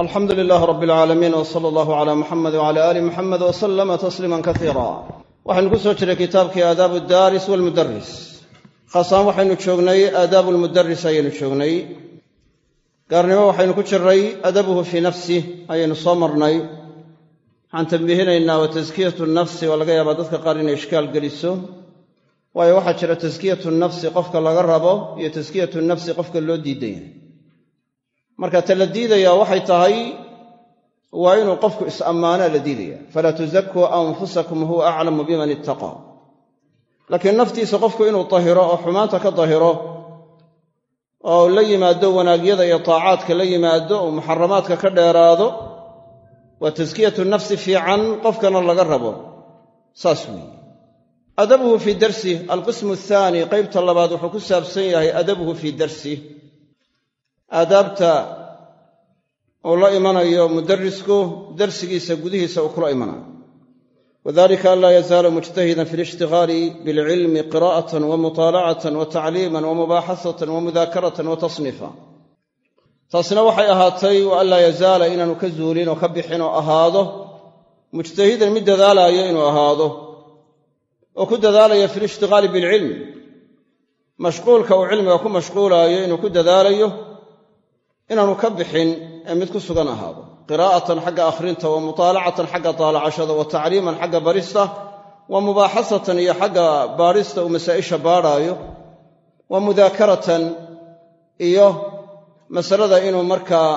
alxamdu lilaah rab alcaalamiin w sala allahu cala muxamed wcala aali muxamed w salama tasliima kasiira waxaynu ku soo jiray kitaabkii aadaabu daaris walmudaris khaasaan waxaynu joognay aadaabu lmudaris ayaynu joognay. Gaarnimo waxaynu ku jiray adabuhu fii nafsih ayaynu soo marnay. Waxaan tambiihinaynaa wa taskiyatu nafsi waa laga yaabaa dadka qaar inay ishkaal geliso. Waayo waxaa jira taskiyatu nafsi qofka laga rabo iyo taskiyatu nafsi qofka loo diidan yahay marka ta la diidayaa waxay tahay waa inuu qofku is-ammaanaa la diidaya. Falaa tusakuu anfusakum huwa aclamu biman ittaqaa laakiin naftiisa qofku inuu tahiro oo xumaanta ka dahiro oo la yimaado wanaagyada iyo taacaadka la yimaado oo muxaramaadka ka dheeraado waa taskiyatu nafsi fiican qofkana laga rabo. Saas weeye. Adabuhu fii darsih alqismu athaani qaybta labaad wuxuu ku saabsan yahay adabuhu fii darsih aadaabta uu la imanayo mudarisku darsigiisa gudihiisa uu kula imanayo. Wadalika an laa yazaalu mujtahidan fi lishtigaali bilcilmi qira'atan wa mutaalacatan wa tacliiman wa mubaaxasatan wa mudaakaratan wa tasniifa. Taasina waxay ahaatay wa an laa yazaala inaanu ka zuulin oo ka bixin oo ahaado. Mujtahidan mid dadaalayo inuu ahaado. Oo ku dadaalaya fi lishtigaali bilcilmi. Mashquulka uu cilmiga ku mashquulaayo inuu ku dadaalayo inaanu ka bixin ee mid ku sugan ahaado. Qiraa'atan xagga akhrinta wa mutaalacatan xagga taalacashada wa tacliiman xagga barista wa mubaaxasatan iyo xagga baadhista uu masaa'isha baadhaayo wa mudaakaratan iyo masalada inuu markaa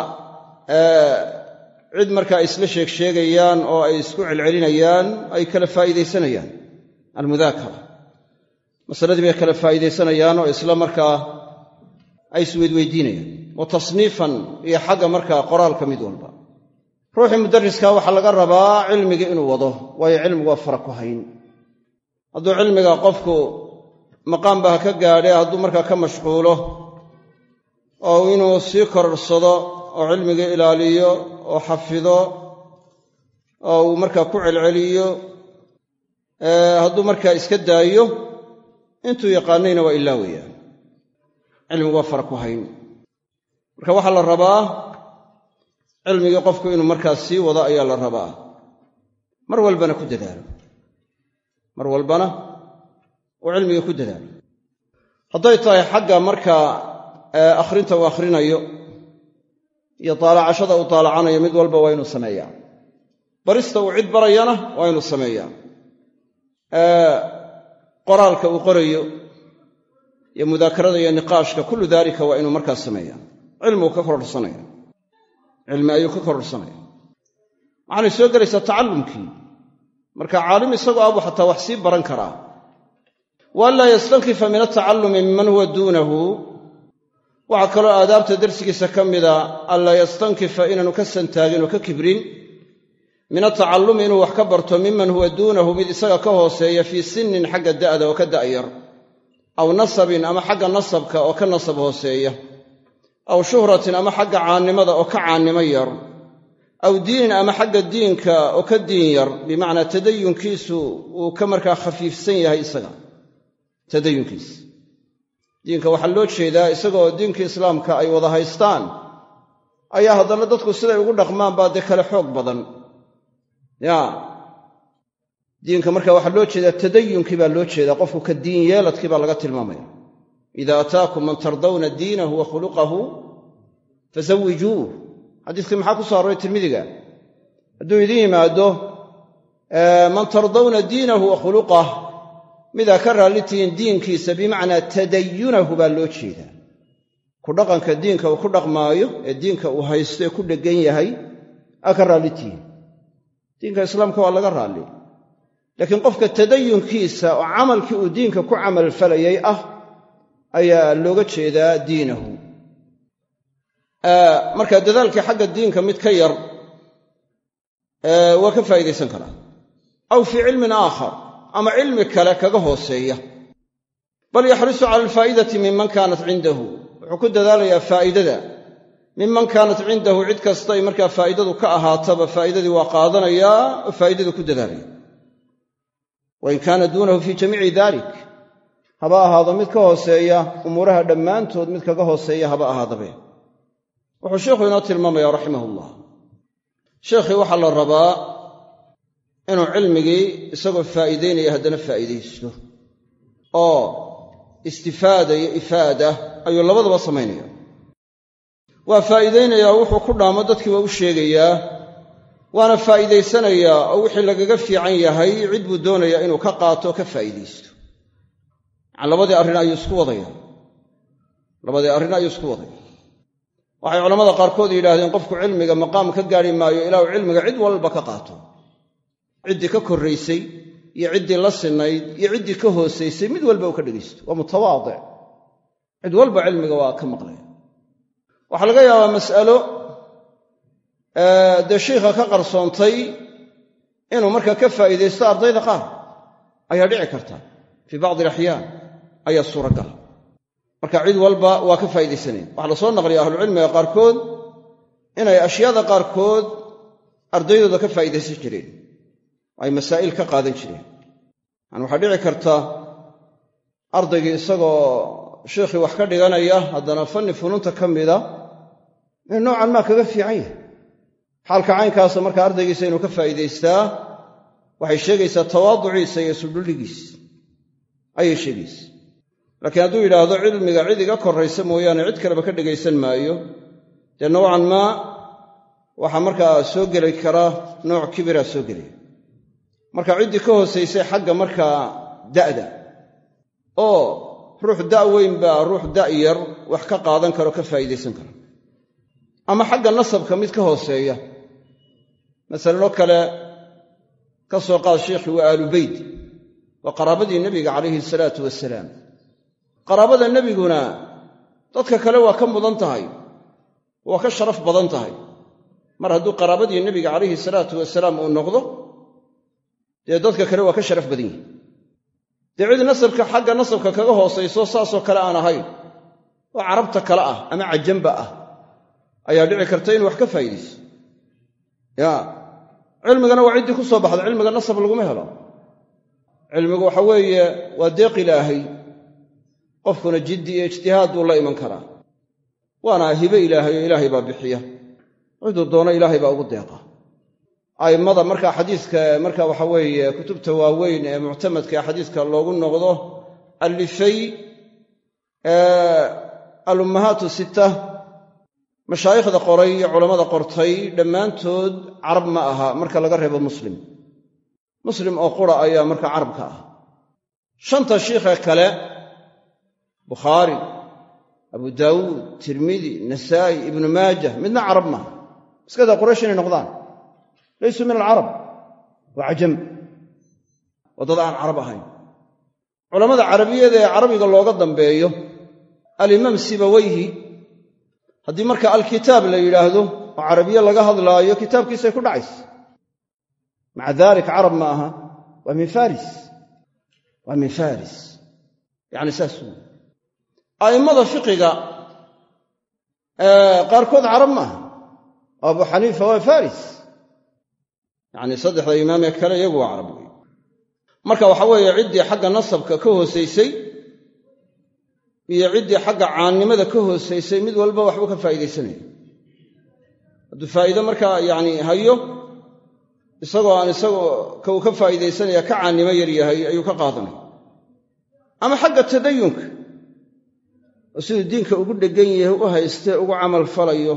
cid markaa isla sheeg sheegayaan oo ay isku celcelinayaan ay kala faa'iidaysanayaan almudaakara. Masaladii bay kala faa'iidaysanayaan oo isla markaa ay isweydweydiinayaan wa tasniifan iyo xagga markaa qoraalka mid walba. Ruuxii mudariska waxaa laga rabaa cilmiga inuu wado waayo cilmigu waa fara ku hayn. Hadduu cilmiga qofku maqaamba ha ka gaadhe hadduu markaa ka mashquulo oo inuu sii kororsado oo cilmiga ilaaliyo oo xafido oo uu markaa ku celceliyo hadduu markaa iska daayo intuu yaqaanayna waa ilaawayaan cilmigu waa fara ku hayn marka waxaa la rabaa cilmigii qofku inuu markaa sii wado ayaa la rabaa. Mar walbana ku dadaalo. Mar walbana uu cilmigii ku dadaalo. Hadday tahay xagga markaa akhrinta uu akhrinayo iyo taalacashada uu taalacanayo mid walba waa inuu sameeyaa. Barista uu cid barayana waa inuu sameeyaa. Qoraalka uu qorayo iyo mudaakarada iyo niqaashka kullu daalika waa inuu markaa sameeyaa cilmigu ka kororsanaya. Cilmi ayuu ka kororsanaya. Waxaanay soo gelaysaa tacallumkii. Marka caalim isagoo abuu xataa wax sii baran karaa. Wa an yastankifa min altacallumi miman huwa duunahu. Waxaa kaloo aadaabta darsigiisa ka mida an laa yastankifa inaanu ka santaagin oo ka kibrin. Min atacallumi inuu wax ka barto miman huwa duunahu mid isaga ka hooseeya fii sinnin xagga da'da oo ka da'yar aw nasabin ama xagga nasabka oo ka nasab hooseeya aw shuhratin ama xagga caannimada oo ka caannimo yar aw diinin ama xagga diinka oo ka diin yar bimacnaa tadayunkiisu uu ka markaa khafiifsan yahay isaga tadayunkiis. Diinka waxaa loo jeedaa isagaoo diinka islaamka ay wada haystaan ayaa haddana dadku siday ugu dhaqmaan baa dee kale xoog badan. Ya diinka marka waxaa loo jeedaa tadayunkii baa loo jeedaa qofku laga tilmaamaya ida ataakum man tardawna diinahu wa khuluqahu fasawijuuh xadiiskii maxaa ku soo arooray tirmidiga hadduu idin yimaado man tardawna diinahu wa khuluqah midaa ka raalli tihiin diinkiisa bimacnaa tadayunahu baa loo jeedaa ku dhaqanka diinka uu ku dhaqmaayo ee diinka uu haysto ee ku dheggan yahay aa ka raalli tihiin diinka islaamka waa laga raalli laakiin qofka tadayunkiisa oo camalkii uu diinka ku camalfalayay ah ayaa looga jeedaa diinahu. Marka dadaalkii xagga diinka mid ka yar waa ka faa'iidaysan karaa. Aw fii cilmin aakhar ama cilmi kale kaga hooseeya. Bal yaxrisu cala alfaa'idati minman kaanat cindahu. Wuxuu ku dadaalayaa faa'idada. Minman kaanat cindahu cid kastay markaa faa'idadu ka ahaataba faa'idadii waa qaadanayaa oo faa'idadu ku dadaalaya wain kaana duunahu fii jamiici dalik haba ahaado mid ka hooseeya umuuraha dhammaantood mid kaga hooseeya haba ahaadabe. Wuxuu sheikhu inoo tilmaamaya raximah ullah sheekhii waxaa la rabaa inuu cilmigii isagoo faa'iidaynaya haddana faa'iidaysto oo istifaada iyo ifaada ayuu labadaba samaynaya waa faa'iidaynayaa wuxuu ku dhaamo dadkii waa u sheegayaa waana faa'iidaysanayaa oo wixii lagaga fiican yahay cid buu doonayaa inuu ka qaato ka faa'iidaysto labadii arrin ayuu isku wadaya labadii arrin ayuu isku wadaya waxay culammada qaarkood yidhaahdeen qofku cilmiga maqaam ka gaadhi maayo ilaa uu cilmiga cid walba ka qaato. Ciddii ka korraysay iyo ciddii la sinayd iyo ciddii ka hoosaysay mid walba uu ka dhegaysto. Waa mutawaadic. Cid walba cilmiga waa ka maqlaya waxaa laga yaabaa mas'alo dee shiikha ka qarsoontay inuu markaa ka faa'iidaysto ardayda qaar. Ayaa dhici karta fii bacdi alaxyaan ayaa suuragal. Marka cid walba waa ka faa'idaysanayn waxaa la soo naqliya ahlucilmiga qaarkood inay ashyaada qaarkood ardaydooda ka faa'iidaysan jireen. Ay masaa'il ka qaadan jireen. Yani waxaa dhici karta ardaygii isagoo sheikhii wax ka dhiganaya haddana fanni funuunta ka mida in noocan maa kaga fiican yahay. Xaalka caynkaasa marka ardaygiisa inuu ka faa'iidaystaa waxay sheegaysaa tawaaduciisa iyo sudhulligiis ayay sheegaysaa laakiin hadduu yidhaahdo cilmiga cid iga korraysa mooyaane cid kaleba ka dhegaysan maayo. Dee nowcan maa waxaa markaa soo geli kara nooc kibiraa soo gelaya marka ciddii ka hoosaysay xagga markaa da'da oo ruux da' weyn baa ruux da' yar wax ka qaadan karo ka faa'iidaysan kara ama xagga nasabka mid ka hooseeya. Masalanoo kale ka soo qaad sheikhii waa aalu beyt waa qaraabadii nebiga calayhi salaatu wasalaam qaraabada nebiguna dadka kale waa ka mudan tahay waa ka sharaf badan tahay. Mar hadduu qaraabadii nebiga calayhi salaatu wasalaam uu noqdo dee dadka kale waa ka sharaf badan yihi dee cid nasabka xagga nasabka kaga hoosayso saasoo kale aan ahayn oo carabta kale ah ama cajamba ah ayaa dhici karta inuu wax ka faa'iidayso. Ya cilmigana waa ciddii ku soo baxda cilmiga nasab laguma helo. Cilmigu waxa weeye waa deeq ilaahay qofkuna jiddi iyo ijtihaad buu la iman karaa. Waana hibe ilaahay oo ilaahay baa bixiya. Ciduu doono ilaahay baa ugu deeqa. A'immada markaa xadiiska marka waxa weeye kutubta waaweyn ee muctamadka xadiiska loogu noqdo allifay alummahaatu sitta. Mashaayikhda qoray iyo culammada qortay dhammaantood carab ma aha marka laga reebo muslim. Muslim oo qura ayaa marka carabka ah. Shanta shiikhee kale bukhaari abu daawuud tirmidi nasaa'i ibnu maajah midna carab maaha. Iskadaa quraysh inay noqdaan. Laysuu min alcarab. Waa cajam. Waa dad aan carab ahayn. Culammada carabiyada ee carabiga looga dambeeyo alimaam sibawayhi haddii marka alkitaab la yidhaahdo oo carabiye laga hadlaayo kitaabkiisay ku dhacaysa. Maca dalik carab ma aha. Waa min faris. Waa min faris. Yacni saas wey a'immada fiqiga qaarkood carab maaha. Oo abu xaniifa waa faris yacni saddexda imaamee kale iyagu waa carab wey marka waxa weeye ciddii xagga nasabka ka hoosaysay iyo ciddii xagga caannimada ka hoosaysay mid walba waxbuu ka faa'iidaysanaya. Hadduu faa'iide markaa yacni hayo isagoo aan isagoo ka uu ka faa'iidaysanaya ka caannimo yar yahay ayuu ka qaadanaya. Ama xagga tadayunka oo siduu diinka ugu dheggan yahay u haystee ugu camal falayo.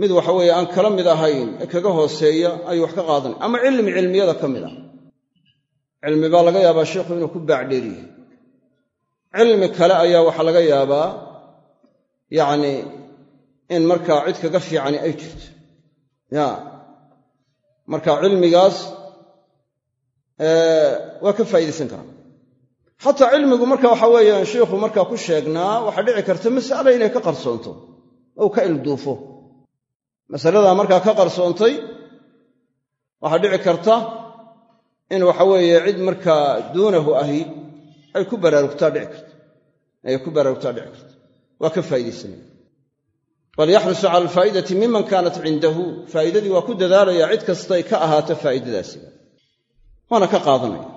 Mid waxa weeye aan kala mid ahayn ee kaga hooseeya ayuu wax ka qaadanaya ama cilmi cilmiyada ka mid ah. Cilmi baa laga yaabaa sheikhu inuu ku baacdheeriyahay cilmi kale ayaa waxaa laga yaabaa yacni in markaa cid kaga fiicani ay jirto. Ya marka cilmigaas waa ka faa'iidaysan karaa xataa cilmigu marka waxa weeyaan sheikhu markaa ku sheegnaa waxaa dhici karta mas'ala inay ka qarsoonto. Ou ka ilduufo. Masaladaa markaa ka qarsoontay waxaa dhici karta in waxa weeye cid markaa duunahu ahi ay ku baraarugtaa dhici karta. Ay ku baraarugtaa dhici karta. Waa ka faa'iidaysanaya. Bal yaxrusu cala alfaa'idati miman kaanat cindahu. Faa'iidadii waa ku dadaalaya cid kastay ka ahaato faa'iidadaasiga waana ka qaadanaya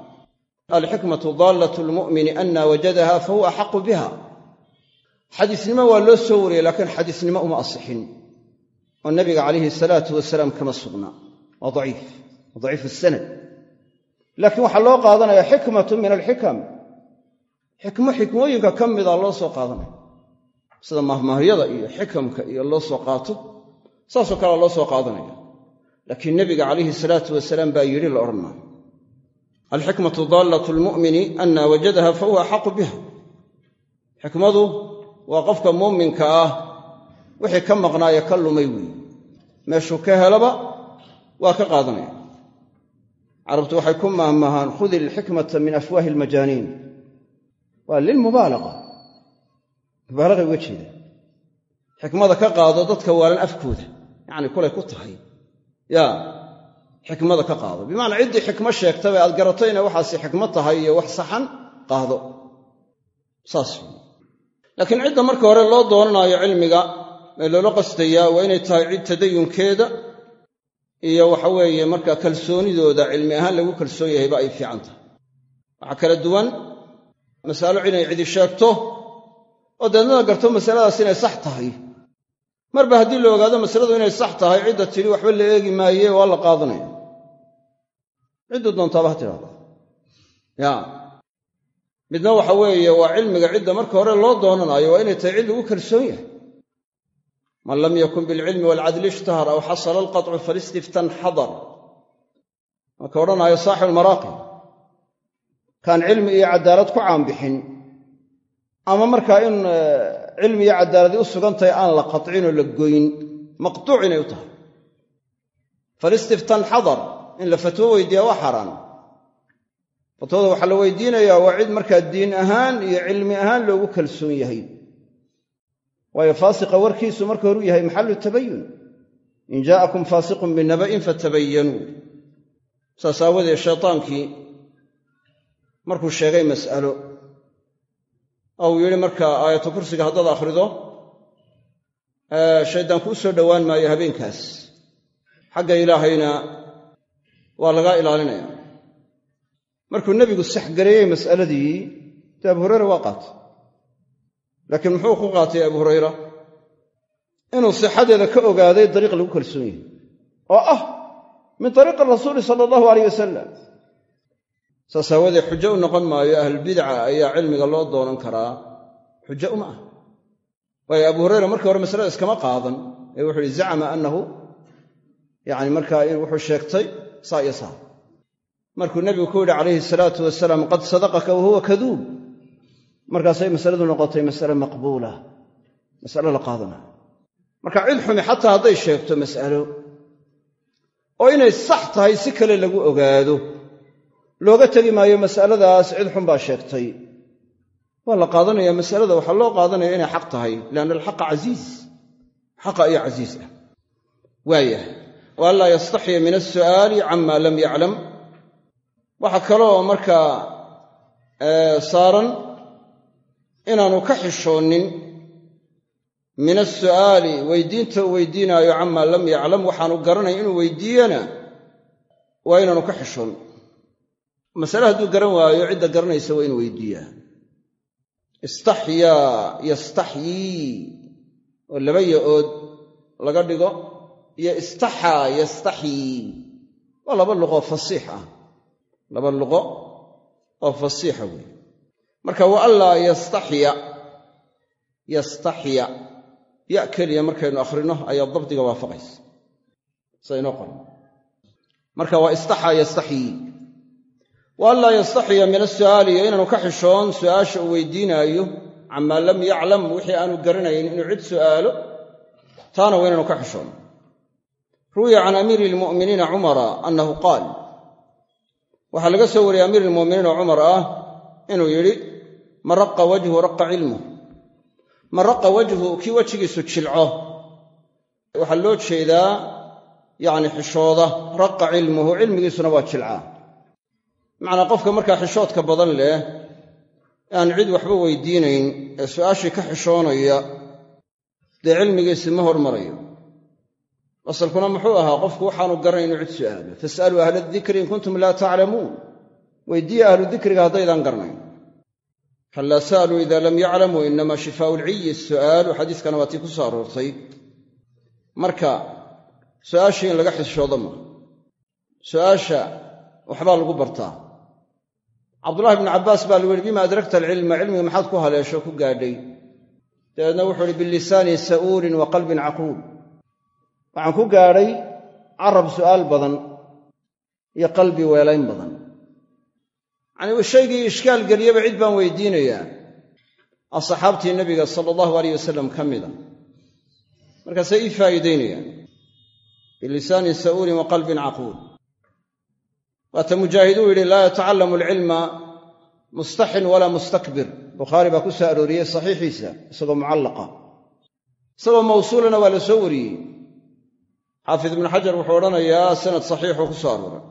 alxikmatu daallatu lmu'mini anna wajadaha fahuwa axaqu biha xadiisnimo waa loo soo wariyey laakiin xadiisnimo uma asixin oo nabiga calayhi salaatu wasalaam kama sugnaa waa daciif daciif sanad laakiin waxaa loo qaadanaya xikmatu min alxikam xikmo xikmooyinka ka mida loo soo qaadanaya sida mahmaahyada iyo xikamka iyo loo soo qaato saasoo kalea loo soo qaadanaya laakiin nebiga calayhi baa yidhi la alxikmatu daallatu lmu'mini anna wajadaha fa huwa axaqu biha xikmadu waa qofka muuminka ah wixii ka maqnaaye ka lumay weeye meeshuu ka helaba waa ka qaadanaya carabtu waxay ku maahmaahaan khudi ilxikmata min afwaahi almajaaniin waa lilmubaalaqa mubaalaqay uga jeeda xikmada ka qaado dadka waalan afkooda xikmada ka qaado. Bimacnaa ciddii xikmo sheegtaba aad garato inay waxaasi xikmo tahay iyo wax saxan qaado. Saas laakiin cidda marka hore loo doonanaayo cilmiga ee loola qastayaa waa inay tahay cid tadayunkeeda iyo waxa weeye markaa kalsoonidooda cilmi ahaan lagu kalsoon yahayba ay fiican tahay. Waxaa kala duwan masalo inay cidi sheegto oo deednada garto masaladaas inay sax tahay. Marba haddii la ogaado masaladu inay sax tahay cidda tidhi waxba la eegi maaye waa la qaadanaya cidduu doontaaba ha tidhahda ya. Midna waxa weeye waa cilmiga cidda marka hore loo doonanayo waa inay tahay cid lagu kalsoon yahay. Man lam yakun bilcilmi waalcadli ishtahar aw xasala alqaطcu falistiftan xadar marka odhanaayo saaxibu lmaraaqib kaan cilmi iyo cadaalad ku caanbixin. Ama markaa in cilmi iyo cadaaladi u sugan tahay aan la qaطcinoo la goyn. Maqtuuc inay u tahay. Falistiftan xadar in la fatwo weydiiya waa xaaraan fatwada waxaa la weydiinayaa waa cid markaa diin ahaan iyo cilmi ahaan loogu kalsoon yahay. Waayo faasiqa warkiisu marka horuu yahay maxallu tabayun in jaa'akum faasiqun binaba'in fatabayanuu saas aawadeed shaytaankii markuu sheegay mas'alo. Oo uu yidhi markaa aayatu kursiga haddaad akhrido shaydaan kuu soo dhowaan maayo habeenkaas. Xagga ilaahayna waa lagaa ilaalinaya markuu nebigu saxgareeyey mas'aladii dee abu hureyra waa qaatay. Laakiin muxuu ku qaatay abu hurayra? Inuu sixadeeda ka ogaaday dariiq lagu kalsoon yahay. Oo ah min ariiqi rasuuli sala allahu aleyh wasalam saas aawadee xujo u noqon maayo ahlulbidca ayaa cilmiga loo doonan karaa. Xujo uma ah waayo abu hureyra markii hore masalada iskama qaadan. Ee wuxuu ihi zacama annahu yani markaa wuxuu sheegtay saa iyo saa. Markuu nebigu ku yidhi calayhi salaatu wasalaam qad sadaqaka wa huwa kaduub. Markaasay masaladu noqotay masale maqbuula masale la qaadanayo marka cid xumi xataa hadday sheegto mas'alo oo inay sax tahay si kale lagu ogaado. Looga tegi maayo mas'aladaas cid xun baa sheegtay. Waa la qaadanaya masalada waxaa loo qaadanaya inay xaq tahay lianna alxaqa casiiz xaqa iyo casiis ah. Waayah wa an laa yastaxya min alsu'aali cama lam yaclam. Waxaa kaloo markaa saaran inaanu ka xishoonin min asu'aali weydiinta uu weydiinaayo camaa lam yaclam waxaanu garanay inuu weydiiyana waa inaanu ka xishoon. Masale hadduu garan waayo cidda garanaysa waa inuu weydiiyaa. Istaxyaa yastaxyii oo laba ya-ood laga dhigo iyo istaxaa yastaxyii waa laba luqoo fasiix ah. Laba luqo oo fasiixa weeye marka wa anlaa yastaxya yastaxya ya keliya markaynu akhrino ayaa dabdiga waafaqaysa. Sida inoo qoran marka waa istaxaa yastaxyii wa anlaa yastaxya min asu'aali iyo inaanu ka xishoon su'aasha uu weydiinaayo. Camaa lam yaclam wixii aanu garanayn inuu cid su'aalo taana waa inaanu ka xishoon ruwiya can amiiri lmu'miniina cumara annahu qaal. Waxaa laga soo wariyey amiir ilmu'miniina cumar ah inuu yidhi man raqa wajhu raqa cilmuh man raqa wajhu kii wejigiisu jilco. Waxaa loo jeedaa yacni xishooda raqa cilmuhu cilmigiisuna waa jilcaa bimacnaa qofka markaa xishoodka badan leh aan cid waxba weydiinayn ee su'aashii ka xishoonaya dee cilmigiisi ma hormarayo asalkuna muxuu ahaa qofku waxaanu garanay inuu cid su'aalo fas'aluu ahla dikri in kuntum laa taclamuun weydiiya ahlu dikriga haddaydaan garanayn. Hallaa sa'aluu ida lam yaclamuu inama shifaau lciyi su'aalu xadiiskana waa tii ku soo aroortay. Marka su'aasha in laga xishoodo ma su'aasha waxbaa lagu bartaa. Cabdullahi bnu cabbaas baa lagu yihi bima adrakta alcilma cilmiga maxaad ku haleesho ku gaadhay? Dabeedna wuxuu uhi bilisaani sa'uulin wa caquul waxaan ku gaadhay carab su'aal badan iyo qalbi weelayn badan. Yacnii shaygii ishkaal geliyaba cid baan weydiinayaa. Asxaabtii nebiga sala allahu aleyh wasalam ka mida markaasay ii faa'iidaynayaan. Bilisaanin sa'uulin wa qalbin caquul. Waata mujaahiduu yidhi laa yatacallamu alcilma mustaxin walaa mustakbir. Bukhaari baa ku soo arooriyey saxiixiisa isagoo mucallaqa. Isagoo mawsuulana waa la soo wariyey xaafid ibnu xajar wuxuu odhanayaa sanad saxiixuu ku soo arooray.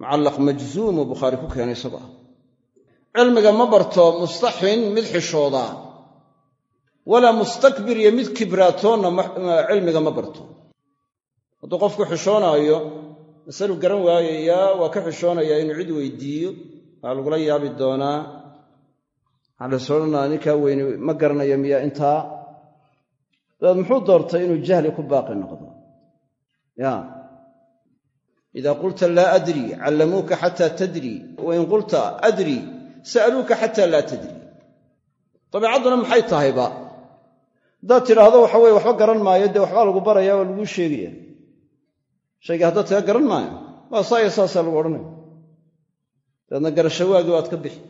Mucallaq majzuumuu bukhaari ku keenay isagoo ah cilmiga ma barto mustaxin mid xishooda walaa mustakbir iyo mid kibraatoonna cilmiga ma barto. Hadduu qofku xishoonaayo masalu garan waayayaa waa ka xishoonayaa inuu cid weydiiyo waa lagula yaabi doonaa waxaa la soodhanaa ninkaa weyne ma garanayo miyaa intaa? Dabeed muxuu doortay inuu jahli ku baaqi noqdo ida qulta laa adri callamuuka xataa tadri wain qulta adri sa'aluuka xataa laa tadri. Dabiicadduna maxay tahayba? Haddaad tidhaahdo waxa weye waxba garan maayo dee waxbaa lagu baraya waa laguu sheegaya shayga haddaad tiga garan maayo? Waa saaya saasaa lagu odhanaya dabeedna garasho waagi waad ka bixi.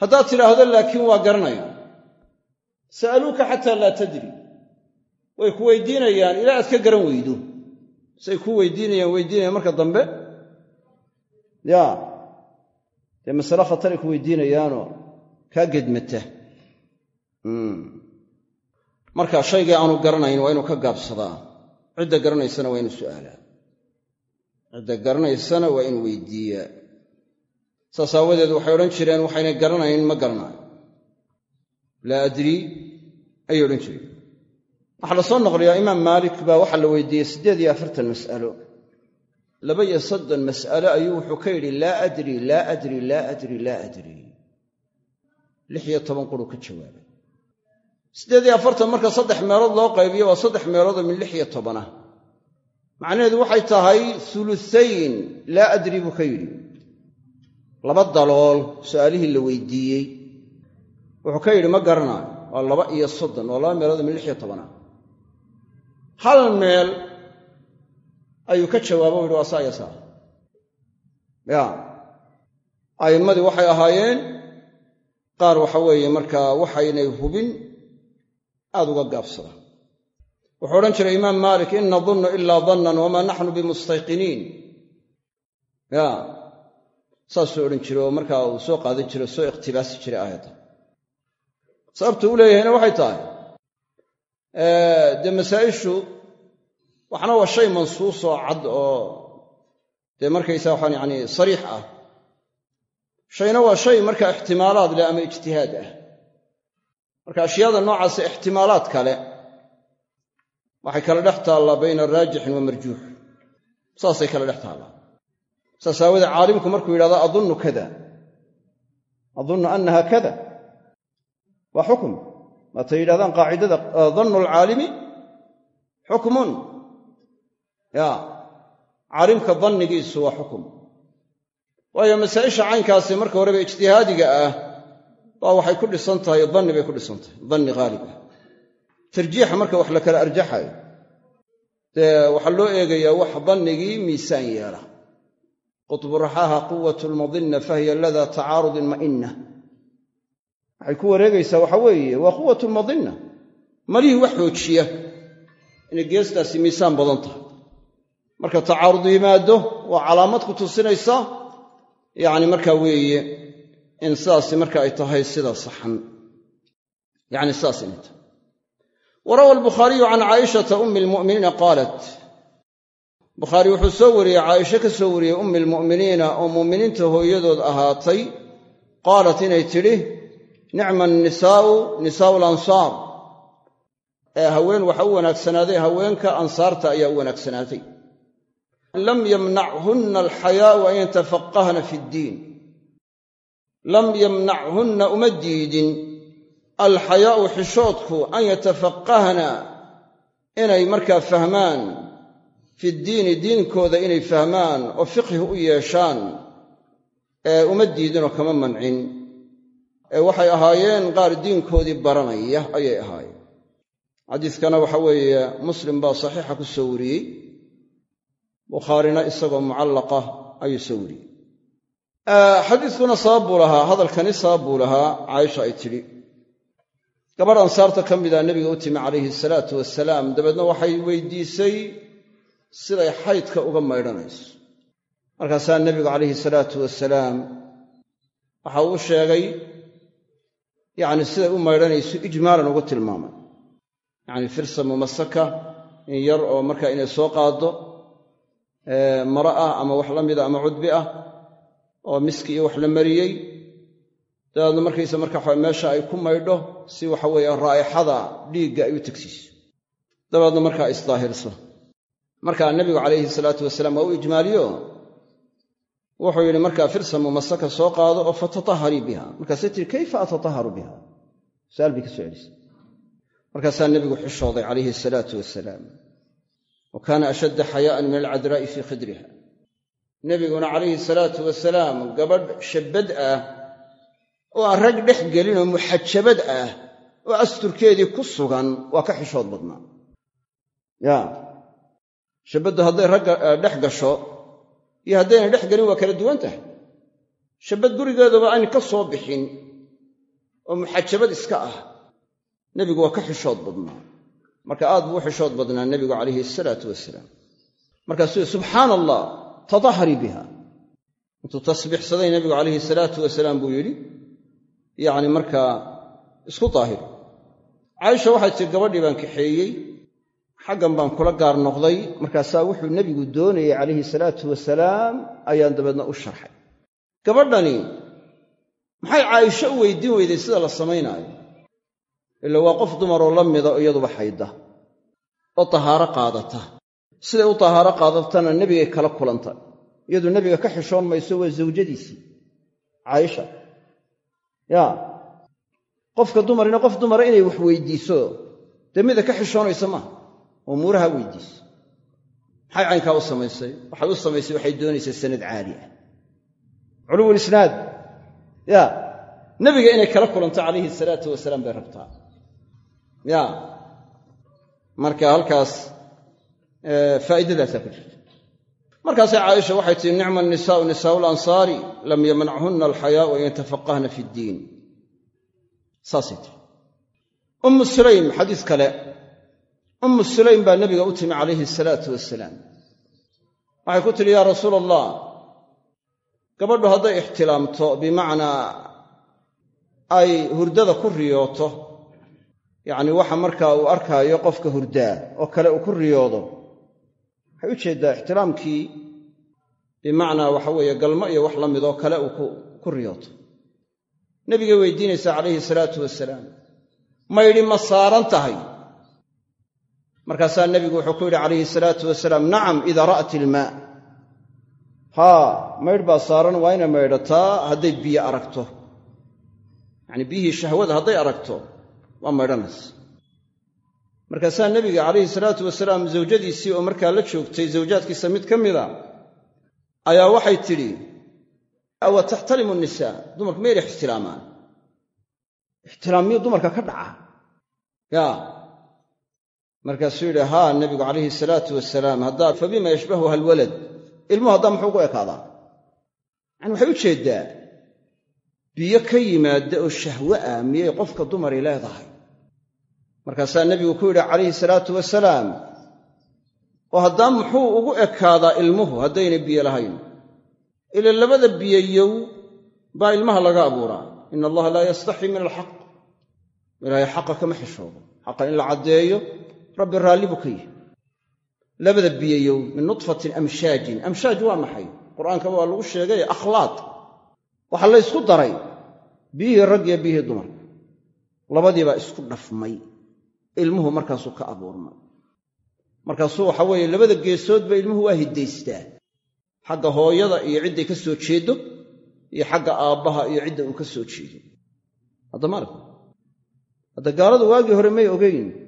Haddaad tidhaahdo laakiin waa garanaya sa'aluuka xataa laa tadri way ku weydiinayaan. Ilaa aad ka garan weydo. Say ku weydiinayaan weydiinayaan. Marka dambe ya dee masale khataray ku weydiinayaanoo kaa gedmata. Marka shaygii aanu garanayn waa inuu ka gaabsadaa. Cidda garanaysana waa inuu su'aalaa cidda garanaysana waa inuu weydiiyaa saas aawadeed waxay odhan jireen waxaynay garanayn ma garanaayo laa adrii ayay odhan jireen waxaa la soo noqliyaa imaam maalik baa waxaa la weydiiyey siddeed iyo afartan mas'alo. Laba iyo soddon mas'alo ayuu wuxuu ka yidhi laa adri laa adri laa adri laa adri. Lix iyo toban quruu ka jawaabay. Siddeed iyo afartan marka saddex meelood loo qaybiyo waa saddex meeloodoo min lix iyo tobanah macnaheedu waxay tahay ulusayn laa adri buu ka yidhi. Laba dalool su'aalihii la weydiiyey. Wuxuu ka yidhi ma garanaayo waa laba iyo soddon waa laba meeloodoo min lix iyo tobanah hal meel ayuu ka jawaabo u yidhi waa saa iyo saa ya. A'immadii waxay ahaayeen qaar waxa weeye markaa waxaynay hubin aad uga gaabsada. Wuxuu odhan jiray imaam maalik in nadunnu ilaa dannan wamaa naxnu bimustayqiniin ya. Saasuu odhan jiray oo markaa uu soo qaadan jiray oo soo ikhtibaasi jiray aayadda. Sababtu u leeyahayna waxay tahay dee masaa'ishu waxna waa shay mansuus oo cad oo dee markaysaa waxaan yacni sariix ah. Shayna waa shay markaa ixtimaalaad leh ama ijtihaad ah. Marka ashyaada noocaasa ixtimaalaad kale waxay kala dhex taallaa bayna raajixin wa marjuux. Saasay kala dhex taallaa. Saas aawadee caalimku markuu yidhahdo adunnu kada. Adunnu annaha kada. Waa xukum waatay yidhahdaan qaacidada dannu alcaalimi xukmun. Ya caalimka dannigiisu waa xukum waayo masaa'isha caynkaasi marka horeba ijtihaadiga ah baa waxay ku dhisan tahay danni bay ku dhisan tahay danni haalib ah. Tarjiixa marka wax la kala arjaxayo. Dee waxaa loo eegayaa wax dannigii miisaan yeela. Qutbu raxaaha quwat lmadinna fahiya ladaa tacaarudin ma'inna waxay ku wareegaysaa waxa weeye waa quwat lmadinna malihii wax xoojiya. Inay geestaasi miisaan badan tahay. Marka tacaarud yimaado waa calaamad ku tusinaysa yacni markaa weeye in sidaasi marka ay tahay sida saxan. Yacni sidaas inay tahay. Warawa albukhaariyu can caaishata ummi almu'miniina qaalat. Bukhaari wuxuu soo wariyey caaisha ka soo wariyey ummi almu'miniina oo mu'miniinta hooyadood ahaatay qaalat inay tidhi nicma annisaa'u nisaa'u alansaar. Ee haween waxa u wanaagsanaaday haweenka ansaarta ayaa u wanaagsanaaday lam yamnachunna alxayaa'u an yatafaqahna fi ddiin lam yamnachunna uma diidin. Alxayaa'u xishoodku an yatafaqahna inay markaa fahmaan fi ddiini diinkooda inay fahmaan oo fiqhi u yeeshaan ee uma diidinoo kama mancin ee waxay ahaayeen qaar diinkoodii baranaya ayay ahaayeen. Xadiiskana waxa weeye muslim baa saxiixa ku soo wariyey bukhaarina isagoo mucallaqa ayuu soo wariyey. Xadiiskuna sabab buu lahaa hadalkani sabab buu lahaa caaisha ay tidhi gabadh ansaarta ka mida nebiga u timi calayhi salaatu wasalaam dabeedna waxay weydiisay siday xaydka uga maydhanayso. Markaasaa nebigu calayhi salaatu wasalaam waxa uu sheegay yacni siday u maydhanayso ijmaalan ugu tilmaamay yacni firsa mumasaka in yar oo markaa inay soo qaaddo maro ah ama wax la mida ama cudbi ah oo miski iyo wax la mariyey. Dabeedna markaysa marka meesha ay ku maydho si waxa weeye raa'ixada dhiigga ay u tegsiiso dabeedna markaa isdaahirso markaa nebigu calayhi salaatu wasalaam waa u ijmaaliyo wuxuu yidhi markaa firsa mumasaka soo qaado oo fatataharii biha. Markaasay tihi kayfa atataharu biha? Su'aal bay ka soo celisay. Markaasaa nebigu xishooday calayhi asalaatu wasalaam wa kaana ashadda xayaa'an min alcadraa'i fii khidriha nebiguna calayhi salaatu wasalaam gabadh shabbad ah oo aan rag dhex gelin oo muxajabad ah oo asturkeedii ku sugan waa ka xishood badnaa. Ya shabbaddu hadday ragga dhex gasho iyo haddayna dhex gelin waa kala duwan tahay. Shabbad gurigeeduba ayna ka soo bixin oo muxajabad iska ah. Nebigu waa ka xishood badnaa. Marka aad buu u xishood badnaa nebigu calayhi asalaatu wasalaam markaasuu subxaana allah tadaharii biha. Intuu tasbiixsaday nebigu calayhi salaatu wasalaam buu yidhi yacni markaa isku daahir caaisha waxay tii gabadhii baan kaxeeyey xaggan baan kula gaar noqday markaasaa wuxuu nebigu doonayey calayhi salaatu wasalaam ayaan dabeedna u sharxay. Gabadhani maxay caaisho u weydiin weyday sida la samaynaayo? Ila waa qof dumaroo la mida iyaduba xayda oo tahaaro qaadata. Siday u tahaaro qaadatana nebigay kala kulanta iyadu nebiga ka xishoon mayso waa zawjadiisii. Caaisha yaa qofka dumarina qof dumara inay wax weydiiso dee mida ka xishoonaysa maaha umuuraha weydiiso. Maxay caynkaa u samaysay? Waxay u samaysay waxay doonaysaa sanad caali ah. Culuwulisnaad ya. Nebiga inay kala kulanto calayhi salaatu wasalaam bay rabtaa. Ya. Marka halkaas faa'iidadaasaa ku jirta. Markaasay caaisha waxay tihi nicma nisaau nisaau lansaari lam yamnachunna alxayaau an yatafaqahna fi ddiin saasay tihi ummu sulaym xadiis kale ummu sulaym baa nebiga u timi calayhi salaatu wasalaam waxay ku tidhi yaa rasuula allah gabadhu hadday ixtilaamto bimacnaa ay hurdada ku riyooto yacni waxa markaa uu arkaayo qofka hurdaa oo kale uu ku riyoodo waxay u jeeddaa ixtiraamkii bimacnaa waxa weeye galmo iyo wax la midoo kale uu ku riyooto. Nebigay weydiinaysaa calayhi salaatu wasalaam maydhi ma saaran tahay markaasaa nebigu wuxuu ku yidhi calayhi salaatu wasalaam nacam idaa ra'at ilmaa haa maydh baa saaran waa inay maydhataa hadday biyo aragto. Yacnii biyihii shahwada hadday aragto waa maydhanaysa. Markaasaa nebiga calayhi salaatu wasalaam zawjadiisii oo markaa la joogtay zawjaadkiisa mid ka mida ayaa waxay tidhi awa taxtalimu nisaa dumarku mayna ixtilaamaan ixtilaam dumarka ka dhaca. Yaa markaasuu yidhi haa nebigu calayhi salaatu wasalaam haddaa fa bima yashbahuha alwalad ilmuhu haddaa muxuu ugu ekaadaa? Yani waxay u jeeddaa biyo ka yimaada oo shahwe ah miyay qofka dumari leedahay. Markaasaa nebigu ku yidhi calayhi salaatu wasalaam oo haddaa muxuu ugu ekaadaa ilmuhu haddaynay biyo lahayn. Ila labada biyayow baa ilmaha laga abuuraa. Ina allaha laa yastaxii min alxaq. Ilaahay xaqa kama xishoodo xaqa in la caddeeyo rabbi raalli buu ka yihi labada biyayow min nutfatin amshaajin. Amshaaj waa maxay? Qur'aanka waa lagu sheegay akhlaaq. Waxaa la ysku daray biyihii rag iyo biyihii dumarka labadiibaa isku dhafmay. Ilmuhu markaasuu ka abuurmay markaasuu waxa weeye labada geesoodba ilmuhu waa hiddaystaa. Xagga hooyada iyo cidday ka soo jeedo iyo xagga aabbaha iyo cidda uu ka soo jeedo. Haddama arka hadda gaaladu waagii hore may ogeyn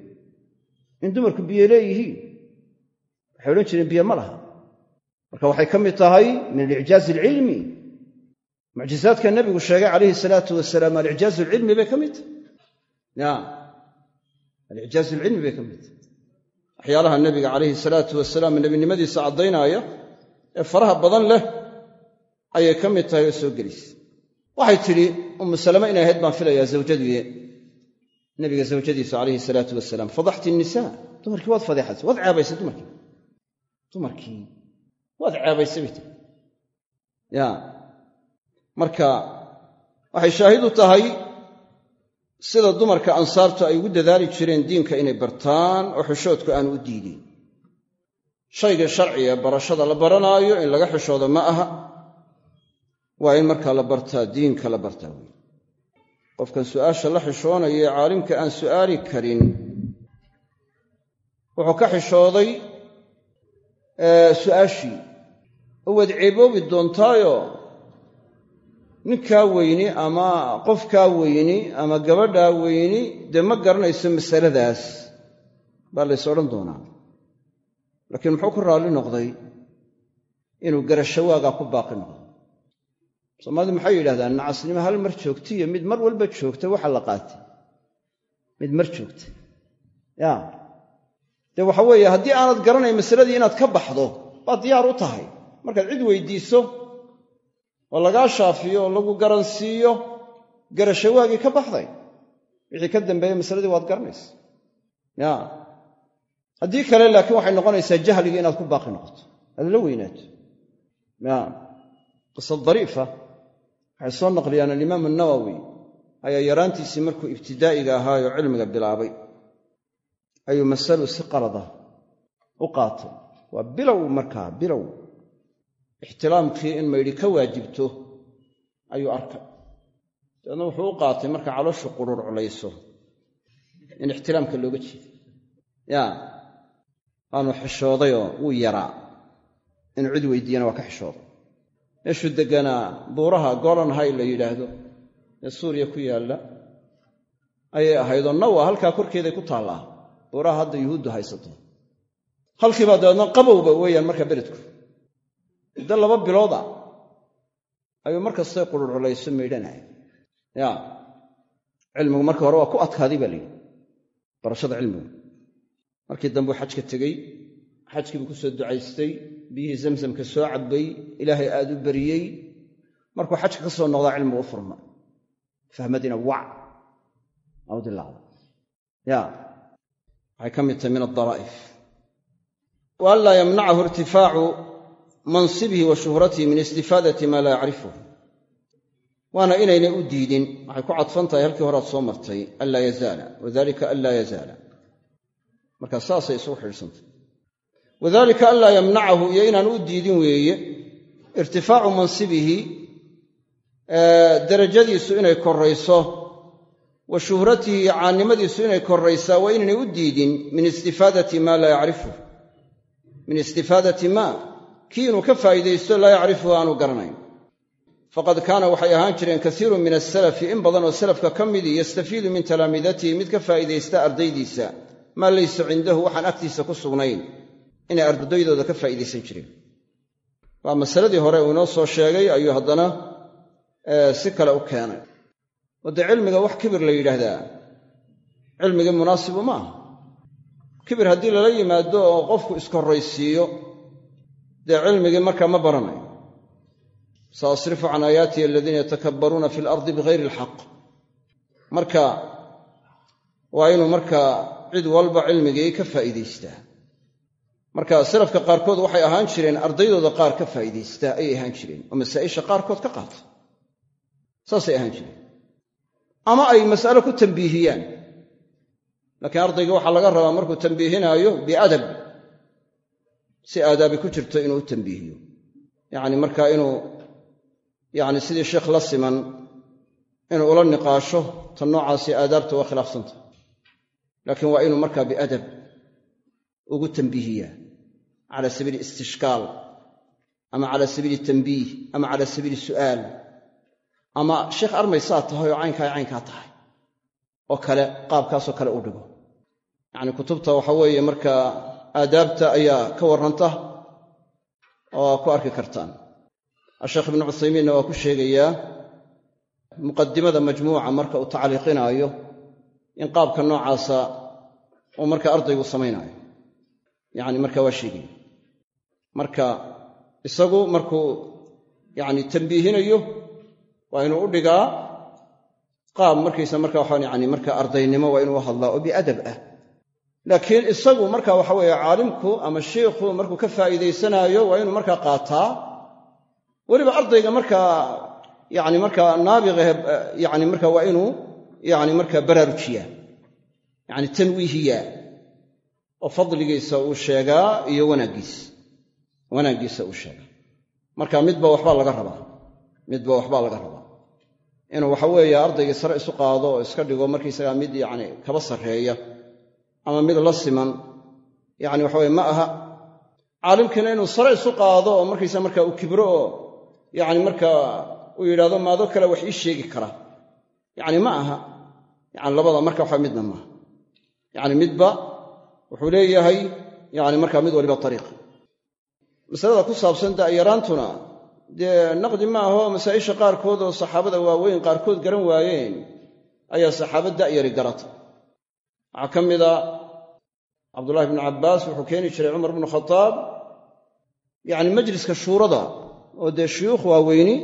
in dumarku biyo leeyihiin. Waxay odhan jireen biyo ma laha. Marka waxay ka mid tahay min alicjaaz alcilmi mucjizaadka nebigu sheegay calayhi salaatu wasalaam alicjaaz alcilmi bay ka mid tahay. Alicjaaz alcilmi bay ka mid tahay. Waxyaalaha nebiga calayhi salaatu wasalaam nebinimadiisa caddaynaya ee faraha badan leh ayay ka mid tahay oo soo gelisay. Waxay tidhi ummu salame inay ahayd baan filayaa zawjadii nebiga zawjadiisa calayhi salaatu wasalaam fadaxti nisaa. Dumarkii waad fadeexaysay waad ceebaysay dumarkii. Dumarkii waad ceebaysay bay tiri ya. Marka waxay shaahid u tahay sida dumarka ansaartu ay ugu dadaali jireen diinka inay bartaan oo xishoodku aanu u diidin. Shayga sharciga barashada la baranaayo in laga xishoodo ma aha. Waa in markaa la bartaa diinka la bartaa wey qofkan su'aasha la xishoonaya ee caalimka aan su'aali karin. Wuxuu ka xishooday su'aashii. Oo waad ceeboobi doontaayo ninkaa weyni ama qofkaa weyni ama gabadhaa weyni dee ma garanayso masaladaas baa lays odhan doonaa. Laakiin muxuu ku raalli noqday inuu garashawaagaa ku baaqi noqdo soomaalidu maxay yidhahdaan nacasnimo hal mar joogtiyo mid mar walba joogta waxa la qaatay. Mid mar joogta. Ya. Dee waxa weeye haddii aanad garanayn masaladii inaad ka baxdo baad diyaar u tahay. Markaad cid weydiiso oo lagaa shaafiyo oo lagu garansiiyo garashawaagii ka baxday wixii ka dambeeye masaladii waad garanaysa ya. Haddii kale laakiin waxay noqonaysaa jahligii inaad ku baaqi noqoto aad la weynaato ya. Qisad dariifa waxay soo naqliyaan alimaam annawowi ayaa yaraantiisii markuu ibtidaa'iga ahaayoo cilmiga bilaabay. Ayuu masalu si qalada u qaatay. Waa bilow markaa bilow. Ixtilaamkii in maydhi ka waajibto ayuu arkay. Dabeedna wuxuu u qaatay marka calooshu qurur culayso in ixtilaamka looga jeedo. Ya waanu xishoodayoo wuu yaraa. Inuu cid weydiiyana waa ka xishooday meeshuu deganaa buuraha golan hay la yidhaahdo ee suuriya ku yaalla ayay ahaydoo nawa halkaa korkeeday ku taallaa. Buuraha hadda yuhuuddu haysato. Halkiibaa dabeedna qabowba weeyaan markaa beledku. Muddo laba bilooda ayuu markastay qururculayso maydhanaya ya cilmigu markii hore waa ku adkaaday baa layidhi barashada cilmigu. Markii dambuu xajka tegey xajkii buu ku soo ducaystay biyihii zamzamka soo cabbay ilaahay aad u beriyey markuu xajka ka soo noqdaa cilmigu u furma. Fahmadiina wac. Au dilaacda ya. Waxay ka mid tahay min adaraa'if wa an yamnacahu irtifaacu mansibihi wa shuhratihi min istifaadati maa laa yacrifuh waana inaynay u diidin. Waxay ku cadfan tahay halkii horead soo martay anlaa yazaala wadalika anlaa yazaala. Markaa saasay isugu xidhsantay wadalika anlaa yamnacahu iyo inaan u diidin weeye irtifaacu mansibihi darajadiisu inay korayso wa shuhratihi iyo caannimadiisu inay koraysaa waa inaynay u diidin min istifaadati maa laa yacrifuh min istifaadati maa kii inuu ka faa'iidaysto laa yacrifuhu aanu garanayn. Faqad kaana waxay ahaan jireen kasiirun min asalafi in badan oo salafka ka midii yastafiidu min talaamiidatihi mid ka faa'iidaysta ardaydiisa maa laysa cindahu waxaan agtiisa ku sugnayn inay ardaydooda ka faa'iidaysan jireen. Waa masaladii hore uu inoo soo sheegay ayuu haddana si kale u keenay. Oo dee cilmiga wax kibir la yidhaahdaa. Cilmigii munaasibu ma aha. Kibir haddii lala yimaado oo qofku iskorraysiiyo dee cilmigii markaa ma baranayo. Saasrifu can aayaatihi aladiina yatakabbaruuna fi alardi bigayri alxaq. Marka waa inuu markaa cid walba cilmigii ka faa'iidaystaa marka salafka qaarkood waxay ahaan jireen ardaydooda qaar ka faa'iidaystaa ayay ahaan jireen oo masaa'isha qaarkood ka qaata. Saasay ahaan jireen. Ama ay mas'alo ku tambiihiyaan laakiin ardayga waxaa laga rabaa markuu tambiihinaayo biadab. Si aadaabi ku jirto inuu u tambiihiyo yacni marka inuu yacni sidii sheekh la siman inuu ula niqaasho tan noocaasi aadaabta waa khilaafsanta laakiin waa inuu markaa biadab ugu tambiihiyaa cala sabiili istishkaal ama cala sabiili tambiih ama cala sabiili su'aal ama sheekh armaysaa tahay oo caynkaa caynkaa tahay oo kale qaabkaasoo kale u dhigo yacni kutubta waxa weeye markaa aadaabta ayaa ka warranta oo ku arki kartaan asheekh ibnu cuthaymiinna waa ku sheegayaa muqadimada majmuuca marka uu tacliiqinaayo in qaabka noocaasa uu marka ardaygu samaynaayo yacni marka waa sheegaya marka isagu markuu yacni tambiihinayo waa inuu u dhigaa qaab markaysa marka waxaan yani marka ardaynimo waa inuu hadlaa oo biadab ah. Laakiin isagu marka waxa weeye caalimku ama shiikhu markuu ka faa'iidaysanaayo waa inuu markaa qaataa. Weliba ardayga markaa yani markaa naabiqahe yani marka waa inuu yani markaa baraarujiyaa yani tanwiihiyaa oo fadligiisa uu sheegaa iyo wanaaggiisa wanaaggiisa uu sheegaa marka midba waxbaa laga rabaa. Midba waxbaa laga rabaa. Inuu waxa weeye ardaygii sare isu qaado oo iska dhigo markaysagaa mid yani kaba sarreeya ama mid la siman yani waxaweye ma aha. Caalimkiina inuu sare isu qaado oo markaysa marka uu kibro oo yani marka uu yidhahdo maado kale wax ii sheegi kara. Yani ma aha. Yani labada marka waxa midna maaha yani midba wuxuu leeyahay yani marka mid waliba ariiq masalada ku saabsan da'yaraantuna dee naqdi ma aho masaa'isha qaarkood oo saxaabada waaweyn qaarkood garan waayeen ayaa saxaaba da'yari garata. Waxaa ka mida cabdullahi bnu cabbaas wuxuu keeni jiray cumar bnu khadaab yacni majliska shuurada oo dee shuyuukh waaweyni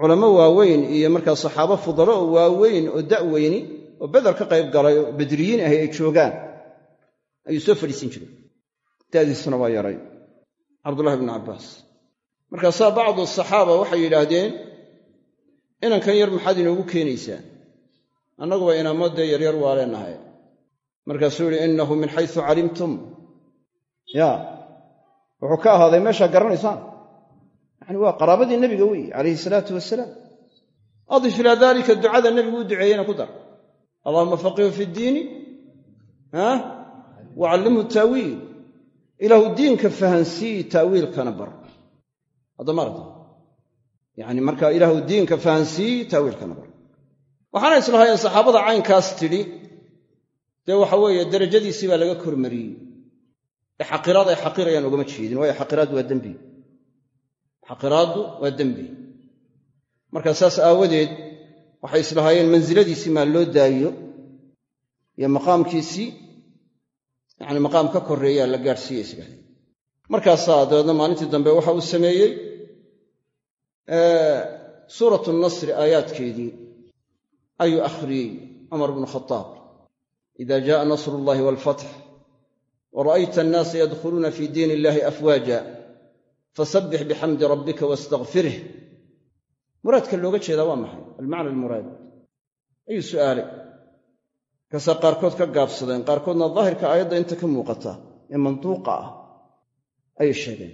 culamo waaweyn iyo markaa saxaabo fudalo oo waaweyn oo da'weyni oo beder ka qayb galay oo bedriyiin ahi ay joogaan ayuu soo fadhiisin jiray. Da'diisuna waa yaray cabdullahi bnu cabbaas. Markaasaa bacdu saxaaba waxay yidhaahdeen inankan yar maxaad inoogu keenaysaa? Annaguba inaamo yaryar waa leenahay markaasuu yihi innahu min xaysu calimtum. Ya wuxuu ka ahaaday meeshaa garanaysaan. Yani waa qaraabadii nebiga wey calayhi salaatu wasalaam adif ilaa daalika ducada nebigu u duceeyena ku dar. Allahuma faqihu fi ddiini wa callimhu taawiil ilaahu diinka fahansii taawiilkana bar. Haddamaarta yani marka ilaahu diinka fahansii taawiilkana bar. Waxaana islahaayeen saxaabada caynkaas tidhi dee waxa weeye derajadiisii baa laga kormariyey. Ee xaqiraad ay xaqirayaan ugama jeedin waayo xaqiraaddu waa dembi. Xaqiraaddu waa dembi. Marka saas aawadeed waxay islahaayeen mansiladiisii maa loo daayo iyo maqaamkiisii yacni maqaam ka koreeya la gaadhsiiyey isdhahdeen markaasaa dabeedna maalintii dambe waxa uu sameeyey suuratu nasri aayaadkeedii ayuu akhriyey cumar bnu khaaab ida jaaa nasrullahi walfatx wara'ayta annaasa yadkhuluuna fi diin illahi afwaaja fasabbix bixamdi rabbika wastakfirh muraadka looga jeedaa waa maxay? Almacna almuraad. Ayuu su'aalay markaasaa qaarkood ka gaabsadeen qaarkoodna daahirka aayadda inta ka muuqata ee manduuqa ah ayay sheegeen.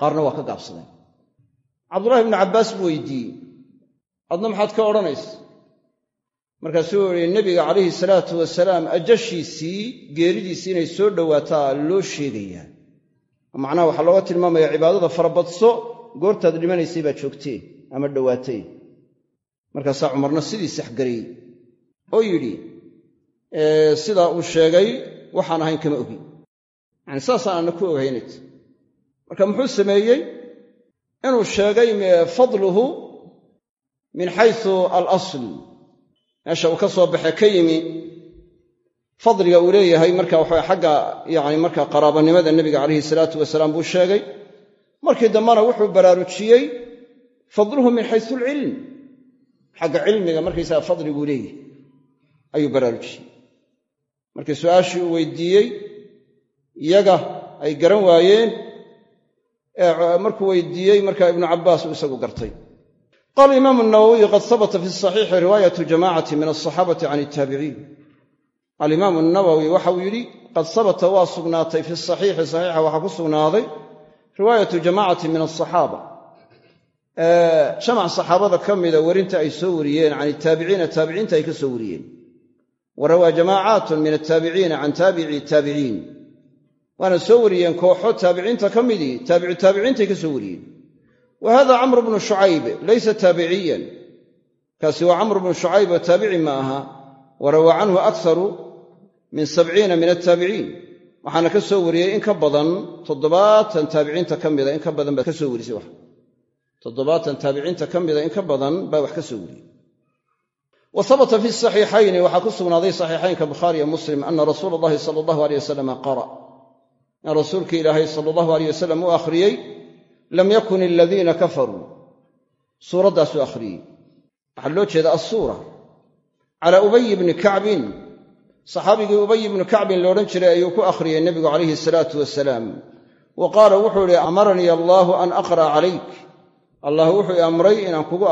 Qaarna waa ka gaabsadeen. Cabdullahi bnu cabbaas buu weydiiyey adna maxaad ka odhanaysa markaasuu yihi nebiga calayhi salaatu wasalaam ajashiisii geeridiisii inay soo dhowaataa loo sheegayaa. Macnaha waxaa looga tilmaamaya cibaadada farabadso goortaad dhimanaysay baa joogtee ama dhowaatay markaasaa cumarna sidii saxgariyey oo yidhi sidaa uu sheegay waxaan ahayn kama ogi yani saasaan ana ku ogaynat marka muxuu sameeyey? Inuu sheegay fadluhu min xaysu alasl. Meesha uu ka soo baxee ka yimi. Fadliga uu leeyahay marka waxaa xagga yani marka qaraabanimada nebiga calayhi salaatu wasalaam buu sheegay. Markii dambena wuxuu baraarujiyey fadluhu min xaysu alcilm xagga cilmiga markaysaga fadliguu leeyahay ayuu baraarujiyey markii su'aashii uu weydiiyey iyaga ay garan waayeen markuu weydiiyey marka ibnu cabbaas uu isagu gartay. Qaala imaamu nawowiy qad habata fi saxiixi riwaayatu jamacati min alsaxaabati can altaabiciin alimaamu nawowi waxauu yidhi qad sabata waa sugnaatay fi saxiixi saxiixa waxaa ku sugnaaday riwaayatu jamacati min asaxaaba jamac saxaabada ka mida werinta ay soo wariyeen can itaabiciina taabiciinta ay ka soo wariyeen wa rawaa jamaacaatun min altaabiciina can taabici taabiciin waana soo wariyeen kooxo taabiciinta ka midii taabicu taabiciintay ka soo wariyeen. Wa hada camru bnu shucayb laysa taabiciyan kaasi waa camru bnu shucayb oo taabici ma aha. Warawaa canhu akharu min sabciina min altaabiciin waxaana ka soo wariyey in ka badan toddobaatan taabiciinta ka ka mida in ka badan baa wax ka soo wariyey wa habata fi saxiixayni waxaa ku sugnaaday saxiixaynka bukhaari iyo muslim ana rasuula allahi sala allahu aleyh wasalam qara. In rasuulki ilaahay sala allahu aleyh wasalam u akhriyey lam yakun aladiina kafaruu suuraddaasuu akhriyey. Waxaa loo jeeda assuura. Calaa ubayi bni kacbin. Saxaabigii ubay ibnu kacbin loodhan jiray ayuu ku akhriyey nebigu calayhi salaatu wasalaam wa qaala wuxuu idhi amaranii allaahu an aqra'a calayk. Allah wuxuu kugu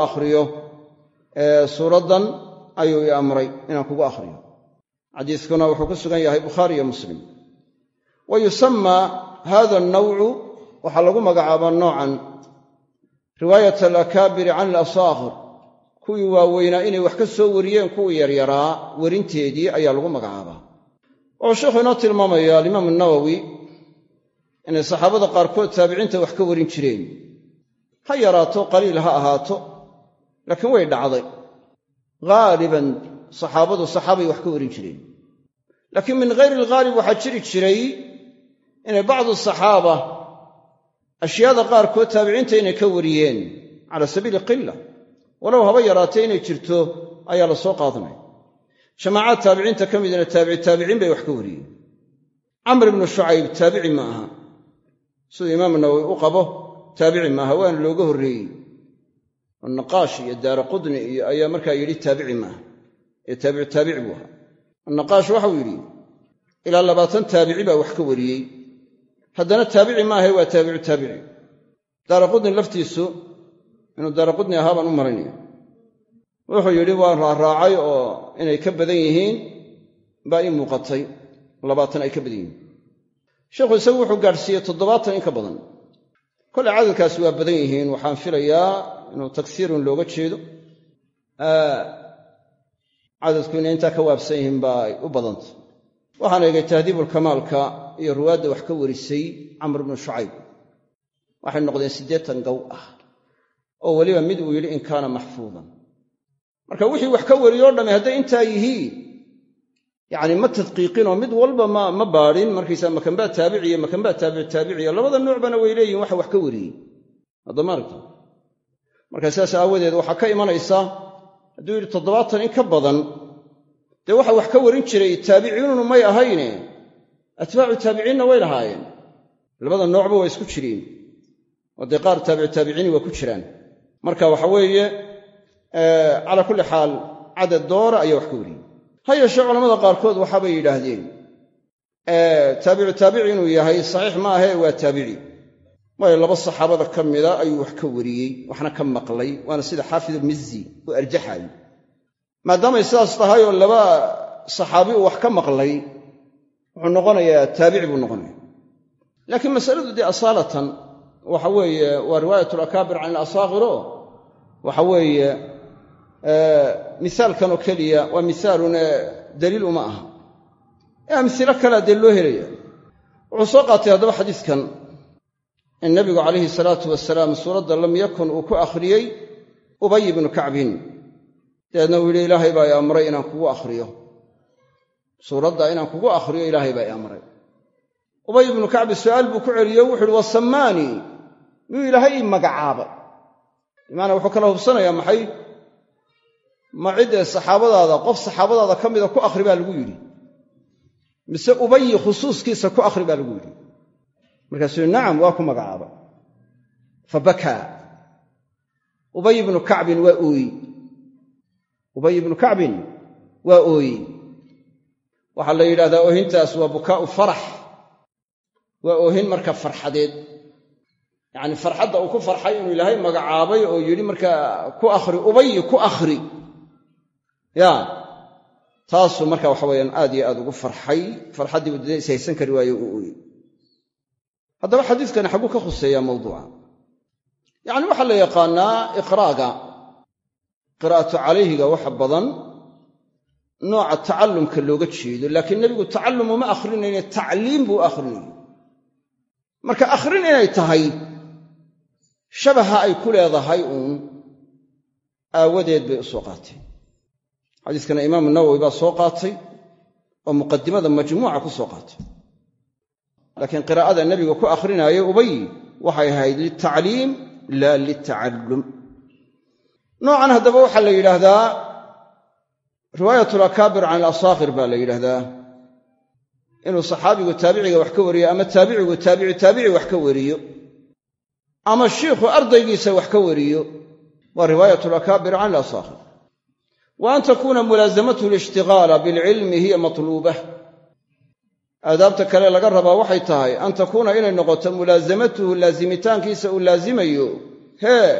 suuraddan ayuu i amray inaan kugu akhriyo. Xadiiskuna wuxuu ku sugan yahay bukhaari iyo muslim. Wa yusammaa hada annawcu waxaa lagu magacaabaa noocan riwaayat alakaabiri can alasaaqir kuwii waaweynaa inay wax ka soo wariyeen kuwii yaryaraa werinteedii ayaa lagu magacaabaa wuxuu sheikhu inoo tilmaamaya alimaamu nawowi inay saxaabada qaarkood taabiciinta wax ka warin jireen. Ha yaraato qaliil ha ahaato laakiin way dhacday haaliban saxaabadu saxaabay wax ka warin jireen. Laakiin min hayri alghaalib waxaa jiri jiray inay bacdu saxaaba ashyaada qaarkood taabiciinta inay ka wariyeen cala sabiili qila walow haba yaraatee inay jirto ayaa la soo qaadanaya. Jamaacaad taabiciinta ka midna taabici taabiciin bay wax ka wariyeen. Camr ibnu shucayb taabici ma aha. Siduu imaamu nawowi u qabo taabici maaha waana looga horreeyey oo naqaash iyo daara qudni iyo ayaa markaa yidhi taabici maaha. Ee taabici taabici buu ahaa. Annaqaash waxau yidhi ilaa labaatan taabici baa wax ka wariyey. Haddana taabici maaha waa taabicu taabici. Daara qudni laftiisu inuu daara qudni ahaa baan u maranaya wuxuu yidhi waan raaraacay oo inay ka badan yihiin baa ii muuqatay. Labaatan ay ka badan yihiin. Sheikhu isagu wuxuu gaadhsiiyey toddobaatan in ka badan. Kole cadadkaasi waa badan yihiin waxaan filayaa inuu tagsiirun looga jeedo cadadku inay intaa ka waabsan yihiin baa u badanta waxaan eegay tahdiibulkamaalka iyo ruwaadda wax ka warisay camr bnu shucayb. Waxay noqdeen siddeetan gow ah oo weliba mid uu yidhi in kaana maxfuudan. Marka wixii wax ka wariyoo dhamme hadday intaa yihiin yacni ma tadqiiqinoo mid walba ma baadhin markaysaa makanbaa taabiciya makanbaa taabici taabiciya labada nuucbana way leeyihiin waxa wax ka wariyey. Haddama aragta marka sidaas aawadeed waxaa ka imanaysa hadduu yidhi toddobaatan in ka badan dee waxa wax ka warin jiray taabiciinunu may ahayne atbaacu taabiciinna way lahaayeen. Labada noocba waa isku jireen oo dee qaar taabicu taabiciini waa ku jiraan. Marka waxa weeye calaa kulli xaal cadad doora ayaa wax ka wariyey ha yeeshee culamada qaarkood waxaabay yidhaahdeen taabicu taabici inuu yahay saxiix ma ahe waa taabici waayo laba saxaabada ka mida ayuu wax ka wariyey waxna ka maqlay waana sida xaafid almizzi u arjaxayo maadaamay sidaas tahay oo laba saxaabi uu wax ka maqlay wuxuu noqonayaa taabici buu noqonaya. Laakiin masaladu dee asaalatan waxa weeye waa riwaayat alakaabir can ilasaakiro waxa weeye misaalkanoo keliya waa misaalun daliil uma aha. Ee amsilo kalea dee loo helaya wuxuu soo qaatay haddaba xadiiskan in nabigu calayhi salaatu wasalaam suuradda lam yakun uu ku akhriyey ubay ibnu kacbin. Dabeedna uu yidhi ilaahay baa i amray inaan kugu akhriyo. Suuradda inaan kugu akhriyo ilaahay baa i amray. Ubay ibnu kacbi su'aal buu ku celiyo wuxu uhi wasamaanii miyuu ilaahay ii magacaabay? Bimaanaa wuxuu kala hubsanayaa maxay? Ma ciddee saxaabadaada qof saxaabadaada ka mida ku akhri baa lagu yidhi. Mise ubayi khusuuskiisa ku akhri baa lagu yidhi markaasuu nacam waa ku magacaabay fa bakaa. Ubay ibnu kacbin waa ooyi ubay ibnu kacbin waa ooyi waxaa la yidhahdaa oohintaas waa bukaa'u farax. Waa oohin marka farxadeed. Yacni farxadda uu ku farxay inuu ilaahay magacaabay oo yidhi markaa ku akhri ubayi ku akhri. Ya. Taasuu marka waxa weyaan aad iyo aad ugu farxay. Farxaddii uu dee ishaysan kari waaye uu ooyey haddaba xadiiskani xagguu ka khuseeyaa mawduuca. Yacni waxaa la yaqaannaa iqraaga qiraa'atu calayhiga waxa badan nooca tacallumka looga jeedo laakiin nebigu tacallum uma akhrinayne tacliim buu akhrinayay. Marka akhrin inay tahay shabaha ay ku leedahay uun aawadeed bay u soo qaateen xadiiskana imaamu nawowi baa soo qaatay oo muqadimada majmuuca ku soo qaatay laakiin qiraa'ada nebiga ku akhrinaayo ubay waxay ahayd liltacliim laa liltacallum noocan haddaba waxaa la yidhaahdaa riwaayat alakaabir can alasaakir baa la yidhaahdaa. Inuu saxaabigu taabiciga wax ka wariyo ama taabicigu taabici taabici wax ka wariyo ama shiikhu ardaygiisa wax ka wariyo waa riwaayat alakaabir can alasaakir wa an takuuna mulaasamatuhu lishtigaala bilcilmi hiya matluubah aadaabta kale laga rabaa waxay tahay an takuuna inay noqoto mulaasamatuhu laazimitaankiisa uu laazimayo. Hee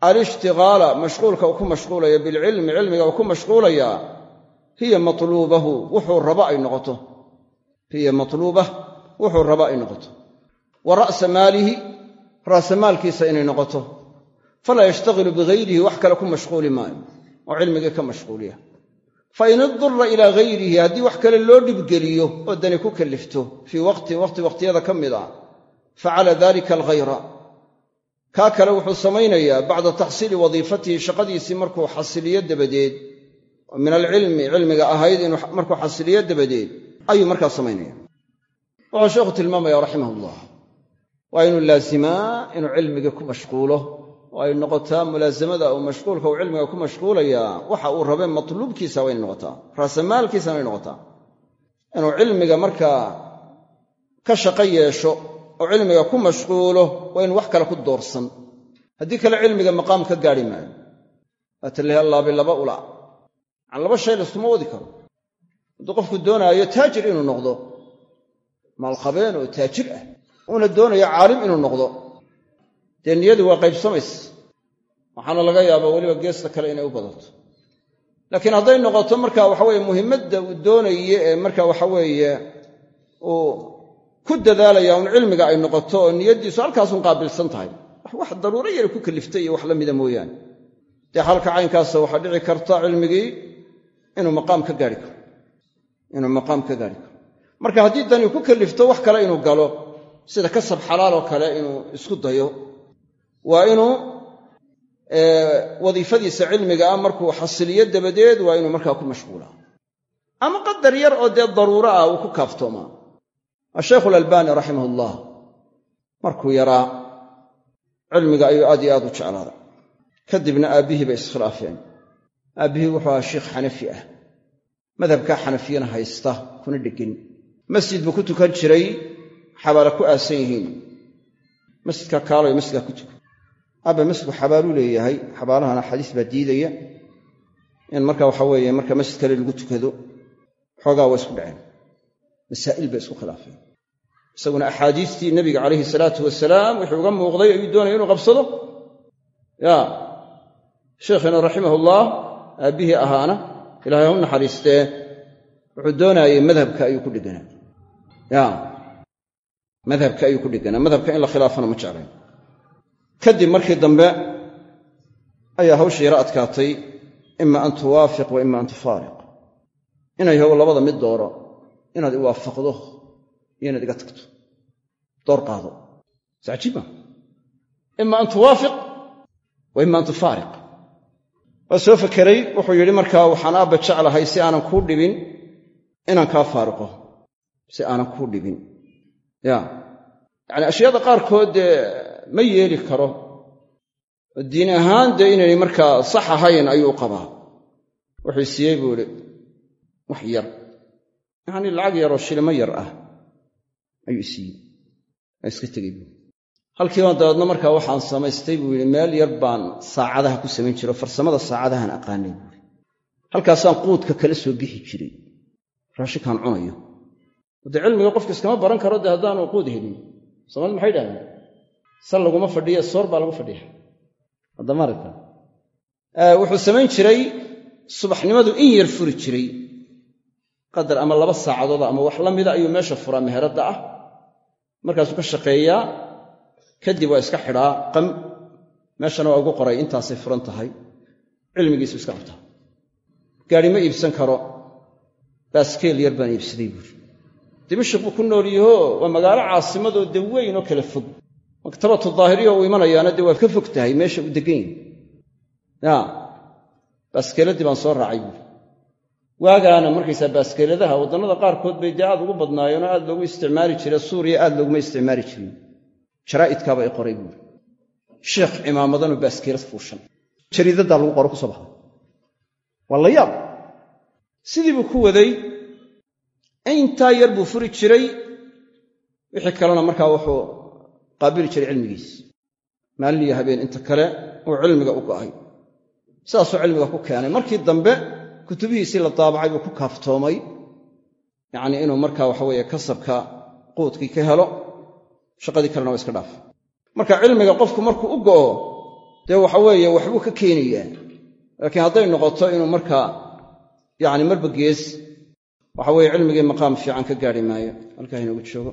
alishtigaala mashquulka uu ku mashquulaya bilcilmi cilmiga uu ku mashquulayaa hiya matluubahu wuxuu raba ay noqoto. Hiya matluubah wuxuu raba ay noqoto. Wa ra'sa maalihi ra'sa maalkiisa inay noqoto. Falaa yashtagilu bigayrihi wax kale ku mashquuli maayo oo cilmigii ka mashquuliya fa in idura ilaa gayrihi haddii wax kale loo dhibgeliyo oo dani ku kallifto fii waqtin waqti waqtiyada ka mid a facala dalika alghayra. Kaa kale wuxuu samaynayaa bacda taxsiili wadiifatihi shaqadiisii markuu xasiliyo dabadeed. Oo min alcilmi cilmiga ahayd inuu markuu xasiliyo dabadeed ayuu markaa samaynaya wuxuu sheekhu tilmaamaya raximah ullah waa inuu laasimaa inuu cilmigii ku mashquulo oo ay noqotaa mulaasamada uu mashquulka uu cilmiga ku mashquulayaa waxa uu rabe matluubkiisa inay noqotaa raasamaalkiisana way noqotaa. Inuu cilmiga markaa ka shaqo yeesho oo cilmiga ku mashquulo waa inu wax kale ku doorsan. Haddii kale cilmiga maqaam ka gaadhi maayo. Waatalahi allaabi laba ula. Can laba shay laysuma wadi karo. Hadduu qofku doonaayo taajir inuu noqdo maalqabeen oo taajir ah uuna doonayo caalim inuu noqdo dee niyadii waa qaybsamays waxaana laga yaabaa weliba geesta kale inay u badato laakiin hadday noqoto marka waxaweye muhimmadda uu doonaye ee marka waxaweeye uu ku dadaalaya un cilmiga ay noqoto oo niyaddiisu halkaasun qaabilsan tahay. Wax daruuro yara ku kaliftay iyo wax la mida mooyaane. Dee xalka caynkaasa waxaa dhici karta cilmigii inuu maqaam ka gaari karo. Inuu maqaam ka gaari karo. Marka haddii dani ku kalifto wax kale inuu galo sida kasab xalaaloo kale inuu isku dayo waa inuu wadiifadiisa cilmiga ah markuu xasiliyo dabadeed waa inuu markaa ku mashquulaa. Ama qadar yar oo dee daruuro ah uu ku kaaftoomaa. Ashaykhu alalbani raximah ullah markuu yaraa cilmiga ayuu aad iyo aad u jeclaaday. Kadibna aabbihii bay iskhilaafeen. Aabbihii wuxuu ahaa sheikh xanafi ah. Madhabkaa xanafiyana haysta kuna dhegin. Masjid buu ku tukan jiray xabaala ku aasan yihiin. Masjidka kaaloy masjidkaa ku tukan aabba masjidku xabaaluu leeyahay xabaalahana xadiis baa diidaya in marka waxa weeye marka masjid kale lagu tukado xoogaa waa isku dhaceen masaa'il bay isku khilaafeen. Isaguna axaadiistii nebiga calayhi salaatu wasalaam wuxuu uga muuqday ayuu doonaya inuu qabsado. Ya sheekhiina raximahullah aabbihii ahaana ilahay ha u naxariistee wuxuu doonaayey madhabka ayuu ku dheganaa ya madhabka ayuu ku dheganaa madhabka in la khilaafana ma jeclayn kadib markii dambe ayaa hawshii yaro adkaatay ima an tuwaafiq wa ima an tufaariq. Inay yahow labada mid dooro inaad iwaafaqdo iyo inaad iga tagto door qaado. Is cajiib maa ima an tuwaafiq wa ima an tufaariq. Waa soo fakeray wuxuu yidhi markaa waxaan aabba jeclahay si aanan kuu dhibin inaan kaa faariqo si aanan kuu dhibin. Ya yacni ashyaada qaarkood dee ma yeeli karo. Diin ahaan dee inaynay markaa sax ahayn ayuu qabaa. Wuxuu siiyey buu idhi wax yar. Yacnii lacag yaroo shilimo yar ah. Ayuu isiiyey waa iska tegey buu halkiibaan dabeedna markaa waxaan samaystay buu yidhi meel yar baan saacadaha ku samayn jiro farsamada saacadahan aqaanay buui halkaasaan quudka kala soo bixi jiray. Raashinkaan cunayo. Dee cilmiga qofka iskama baran karo dee haddaanu quud helin. Soomaalid maxay dhahdeen sal laguma fadhiya soor baa lagu fadhiya. Haddamaaragta wuxuu samayn jiray subaxnimadu in yar furi jiray. Qadar ama laba saacadooda ama wax la mida ayuu meesha furaa meheradda ah. Markaasuu ka shaqeeyaa kadib waa iska xidhaa qam. Meeshana waa ugu qoray intaasay furan tahay. Cilmigiisu iska qabtaa. Gaadhi ma iibsan karo. Baaskeel yar baan iibsaday buuri dimashik buu ku nool yaho waa magaalo caasimadoo de weyn oo kala fog maktabatu daahiriya uu imanayaana dee waa ka fog tahay meesha uu degan. Yahi ya baaskeeladii baan soo raacay. Buuri waagaana markaysaa baaskeeladaha waddannada qaarkood bay dee aad ugu badnaayeenoo aad loogu isticmaali jire suuriya aad looguma isticmaali jirin jaraa'idkaaba i qoray buuri sheekh cimaamadanoo baaskeelad fuushan. Jariidaddaa lagu qoro ku soo baxday. Waa sidii buu ku waday. Intaa yar buu furi jiray. Wixii kalena markaa wuxuu qaabili jiray cilmigiis. Maalin iyo habeen inta kale uu cilmiga u go'ay. Sidaasuu cilmiga ku keenay. Markii dambe kutubihiisii la daabacay buu ku kaaftoomay. Yacnii inuu markaa waxaweeye kasabka quudkii ka helo shaqadii kalena waa iska dhaaf. Marka cilmiga qofku markuu u go'o dee waxaweeye waxbuu ka keenayaa. Laakiin hadday noqoto inuu markaa yacni marba gees. Waxa weye cilmigii maqaam fiican ka gaari maayo. Halkaa inoogu joogo